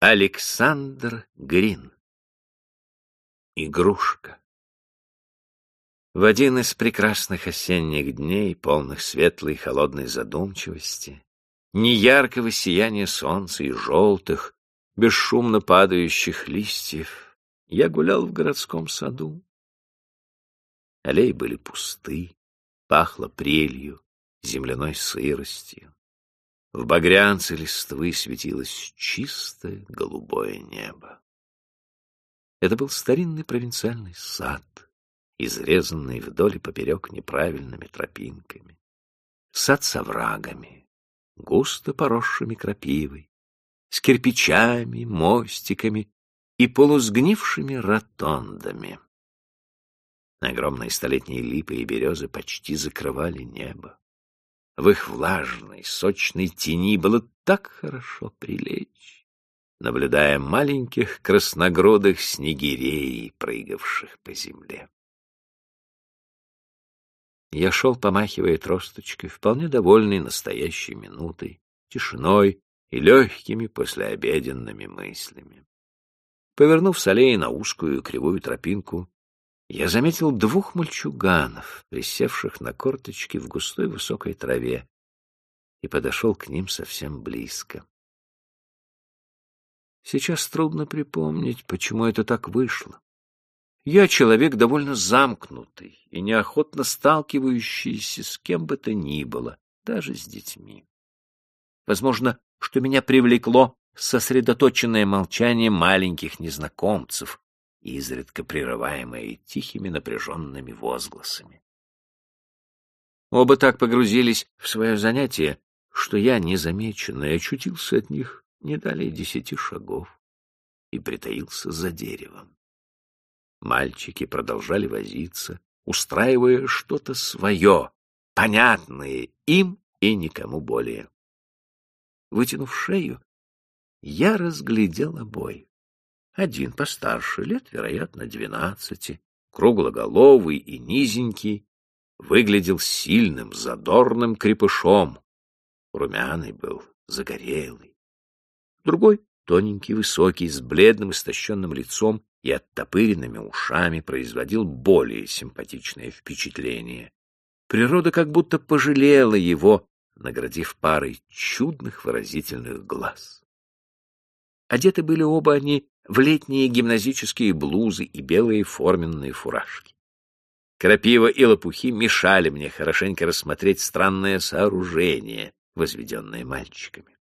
Александр Грин. Игрушка. В один из прекрасных осенних дней, полных светлой и холодной задумчивости, неяркого сияния солнца и желтых, бесшумно падающих листьев, я гулял в городском саду. Аллеи были пусты, пахло прелью, земляной сыростью. В багрянце листвы светилось чистое голубое небо. Это был старинный провинциальный сад, изрезанный вдоль и поперек неправильными тропинками. Сад с оврагами, густо поросшими крапивой, с кирпичами, мостиками и полусгнившими ротондами. Огромные столетние липы и березы почти закрывали небо. В их влажной, сочной тени было так хорошо прилечь, наблюдая маленьких красногрудых снегирей, прыгавших по земле. Я шел, помахивая тросточкой, вполне довольный настоящей минутой, тишиной и легкими послеобеденными мыслями. Повернув с аллеи на узкую кривую тропинку, я заметил двух мальчуганов, присевших на корточки в густой высокой траве, и подошел к ним совсем близко. Сейчас трудно припомнить, почему это так вышло. Я человек довольно замкнутый и неохотно сталкивающийся с кем бы то ни было, даже с детьми. Возможно, что меня привлекло сосредоточенное молчание маленьких незнакомцев, изредка прерываемые тихими напряженными возгласами. Оба так погрузились в свое занятие, что я, незамеченный, очутился от них не далее десяти шагов и притаился за деревом. Мальчики продолжали возиться, устраивая что-то свое, понятное им и никому более. Вытянув шею, я разглядел обоих. Один постарше, лет, вероятно, двенадцати, круглоголовый и низенький, выглядел сильным, задорным крепышом. Румяный был, загорелый. Другой, тоненький, высокий, с бледным истощенным лицом и оттопыренными ушами, производил более симпатичное впечатление. Природа как будто пожалела его, наградив парой чудных выразительных глаз. Одеты были оба они в летние гимназические блузы и белые форменные фуражки. Крапива и лопухи мешали мне хорошенько рассмотреть странное сооружение, возведенное мальчиками.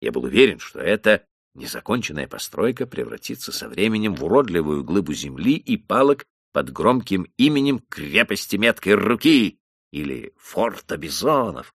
Я был уверен, что эта незаконченная постройка превратится со временем в уродливую глыбу земли и палок под громким именем крепости меткой руки или форта бизонов,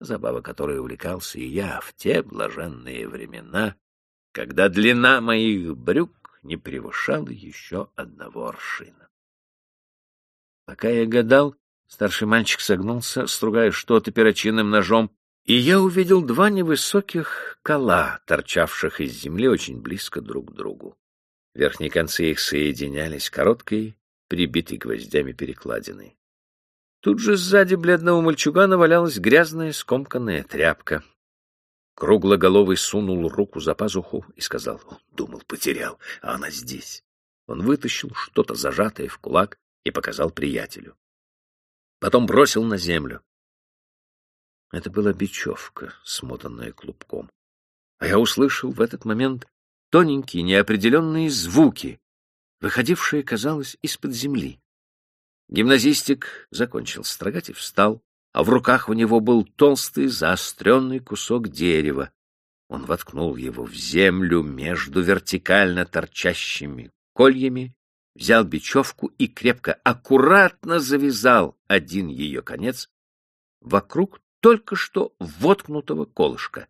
забава которой увлекался и я в те блаженные времена, когда длина моих брюк не превышала еще одного аршина. Пока я гадал, старший мальчик согнулся, стругая что-то перочинным ножом, и я увидел два невысоких кола, торчавших из земли очень близко друг к другу. Верхние концы их соединялись короткой, прибитой гвоздями перекладиной. Тут же сзади бледного мальчугана валялась грязная скомканная тряпка. Круглоголовый сунул руку за пазуху и сказал, думал, потерял, а она здесь. Он вытащил что-то зажатое в кулак и показал приятелю. Потом бросил на землю. Это была бечевка, смотанная клубком. А я услышал в этот момент тоненькие неопределенные звуки, выходившие, казалось, из-под земли. Гимназистик закончил строгать и встал, а в руках у него был толстый заостренный кусок дерева. Он воткнул его в землю между вертикально торчащими кольями, взял бечевку и крепко, аккуратно завязал один ее конец вокруг только что воткнутого колышка.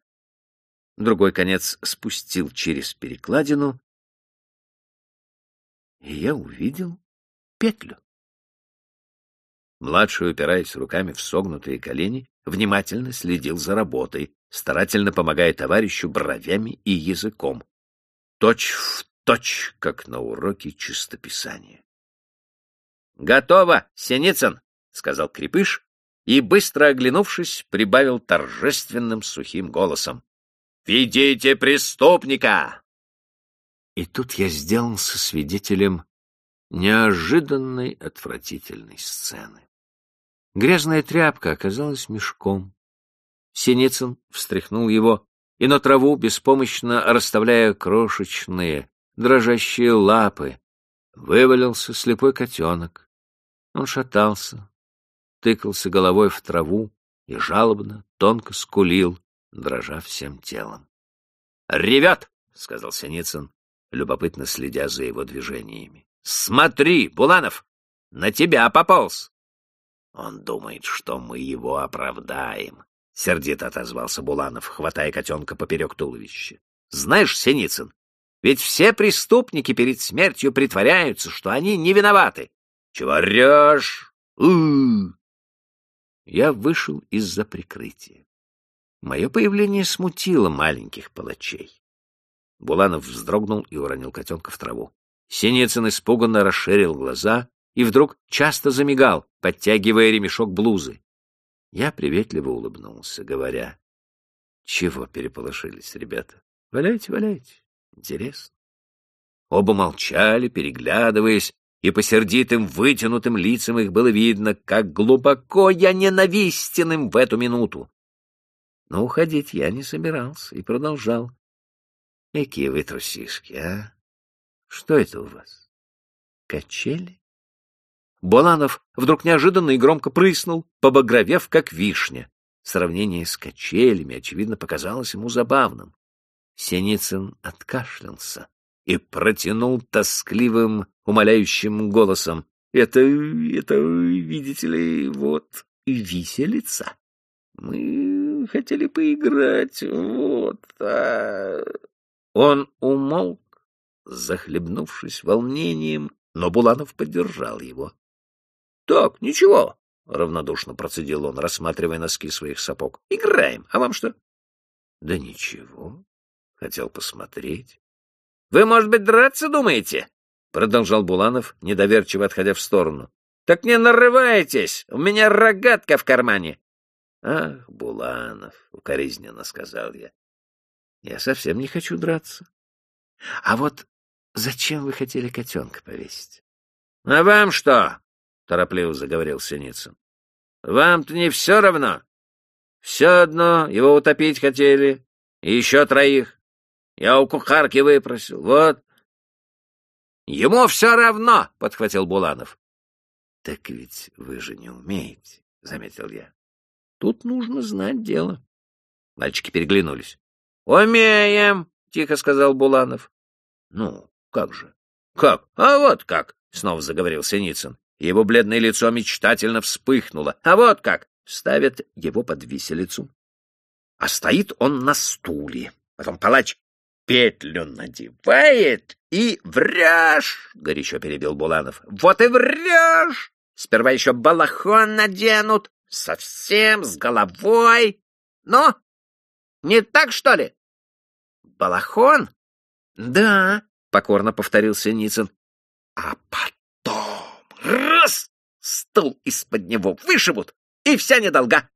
Другой конец спустил через перекладину, и я увидел петлю. Младший, упираясь руками в согнутые колени, внимательно следил за работой, старательно помогая товарищу бровями и языком. Точь в точь, как на уроке чистописания. — Готово, Синицын! — сказал Крепыш и, быстро оглянувшись, прибавил торжественным сухим голосом. Ведите преступника!» И тут я сделался свидетелем неожиданной отвратительной сцены. Грязная тряпка оказалась мешком. Синицын встряхнул его, и на траву, беспомощно расставляя крошечные, дрожащие лапы, вывалился слепой котенок. Он шатался, тыкался головой в траву и жалобно, тонко скулил, дрожа всем телом. «Ревет!» — сказал Синицын, любопытно следя за его движениями. «Смотри, Буланов, на тебя пополз!» «Он думает, что мы его оправдаем», — сердито отозвался Буланов, хватая котенка поперек туловища. «Знаешь, Синицын, ведь все преступники перед смертью притворяются, что они не виноваты. Чего орешь? Я вышел из-за прикрытия. Мое появление смутило маленьких палачей. Буланов вздрогнул и уронил котенка в траву. Синицын испуганно расширил глаза и вдруг часто замигал, подтягивая ремешок блузы. Я приветливо улыбнулся, говоря, «Чего переполошились, ребята? Валяйте, валяйте. Интересно». Оба молчали, переглядываясь, и по сердитым вытянутым лицам их было видно, как глубоко я ненавистен им в эту минуту. Но уходить я не собирался и продолжал. Какие вы трусишки, а? Что это у вас? Качели? Боланов вдруг неожиданно и громко прыснул, побагровев, как вишня. Сравнение с качелями, очевидно, показалось ему забавным. Синицын откашлялся и протянул тоскливым, умоляющим голосом. — Это, это, видите ли, вот, виселица. Мы хотели поиграть, вот, а... Он умолк, захлебнувшись волнением, но Буланов поддержал его. — Так, ничего, — равнодушно процедил он, рассматривая носки своих сапог. — Играем, а вам что? — Да ничего, хотел посмотреть. — Вы, может быть, драться думаете? — продолжал Буланов, недоверчиво отходя в сторону. — Так не нарывайтесь, у меня рогатка в кармане. — Ах, Буланов, — укоризненно сказал я, — я совсем не хочу драться. — А вот зачем вы хотели котенка повесить? — А вам что? — торопливо заговорил Синицын. — Вам-то не все равно? Все одно его утопить хотели, и еще троих. Я у кухарки выпросил, вот. — Ему все равно, — подхватил Буланов. — Так ведь вы же не умеете, — заметил я. — Тут нужно знать дело. Мальчики переглянулись. — Умеем, — тихо сказал Буланов. — Ну, как же? — Как? А вот как, — снова заговорил Синицын. Его бледное лицо мечтательно вспыхнуло. А вот как! Ставят его под виселицу. А стоит он на стуле. Потом палач петлю надевает и врешь, — горячо перебил Буланов. — Вот и врешь! Сперва еще балахон наденут, совсем с головой. Но не так, что ли? — Балахон? — Да, — покорно повторил Синицын. — А потом! Стул из-под него вышибут, и вся недолга.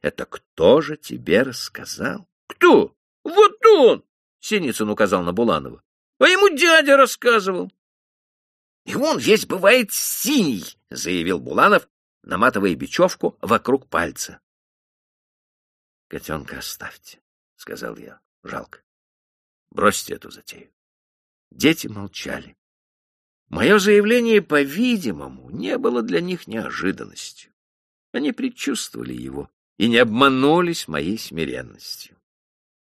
Это кто же тебе рассказал? Кто? Вот он! Синицын указал на Буланова. А ему дядя рассказывал. И он весь бывает синий, заявил Буланов, наматывая бечевку вокруг пальца. Котенка оставьте, сказал я. Жалко. Бросьте эту затею. Дети молчали. Мое заявление, по-видимому, не было для них неожиданностью. Они предчувствовали его и не обманулись моей смиренностью.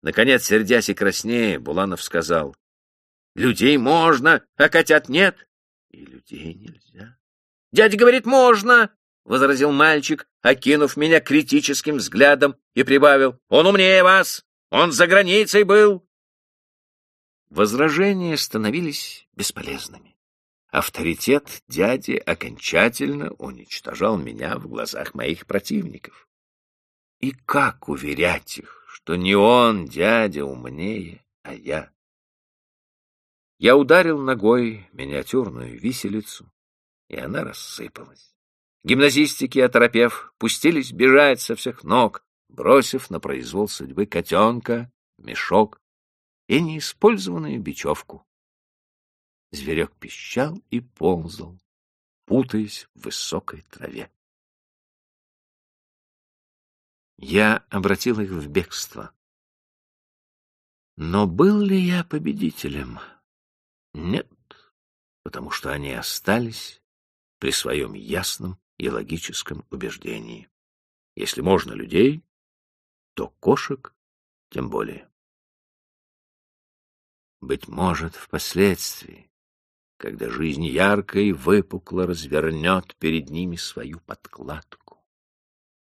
Наконец, сердясь и краснее, Буланов сказал, «Людей можно, а котят нет, и людей нельзя». «Дядя говорит, можно!» — возразил мальчик, окинув меня критическим взглядом, и прибавил, «Он умнее вас! Он за границей был!» Возражения становились бесполезными. Авторитет дяди окончательно уничтожал меня в глазах моих противников. И как уверять их, что не он, дядя, умнее, а я? Я ударил ногой миниатюрную виселицу, и она рассыпалась. Гимназистики, оторопев, пустились бежать со всех ног. бросив на произвол судьбы котенка, мешок и неиспользованную бечевку. Зверек пищал и ползал, путаясь в высокой траве. Я обратил их в бегство. Но был ли я победителем? Нет, потому что они остались при своем ясном и логическом убеждении. Если можно людей, то кошек тем более. Быть может, впоследствии, когда жизнь ярко и выпукло развернет перед ними свою подкладку.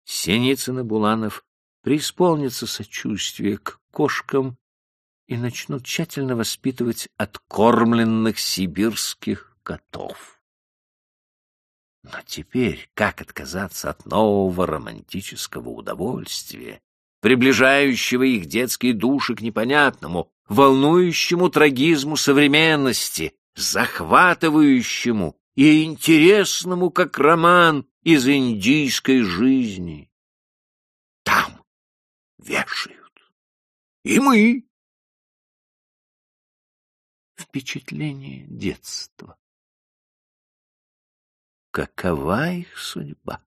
Синицын и Буланов преисполнятся сочувствия к кошкам и начнут тщательно воспитывать откормленных сибирских котов. Но теперь как отказаться от нового романтического удовольствия, приближающего их детские души к непонятному, волнующему трагизму современности, захватывающему и интересному, как роман из индийской жизни. Там вешают. И мы. Впечатление детства. Какова их судьба?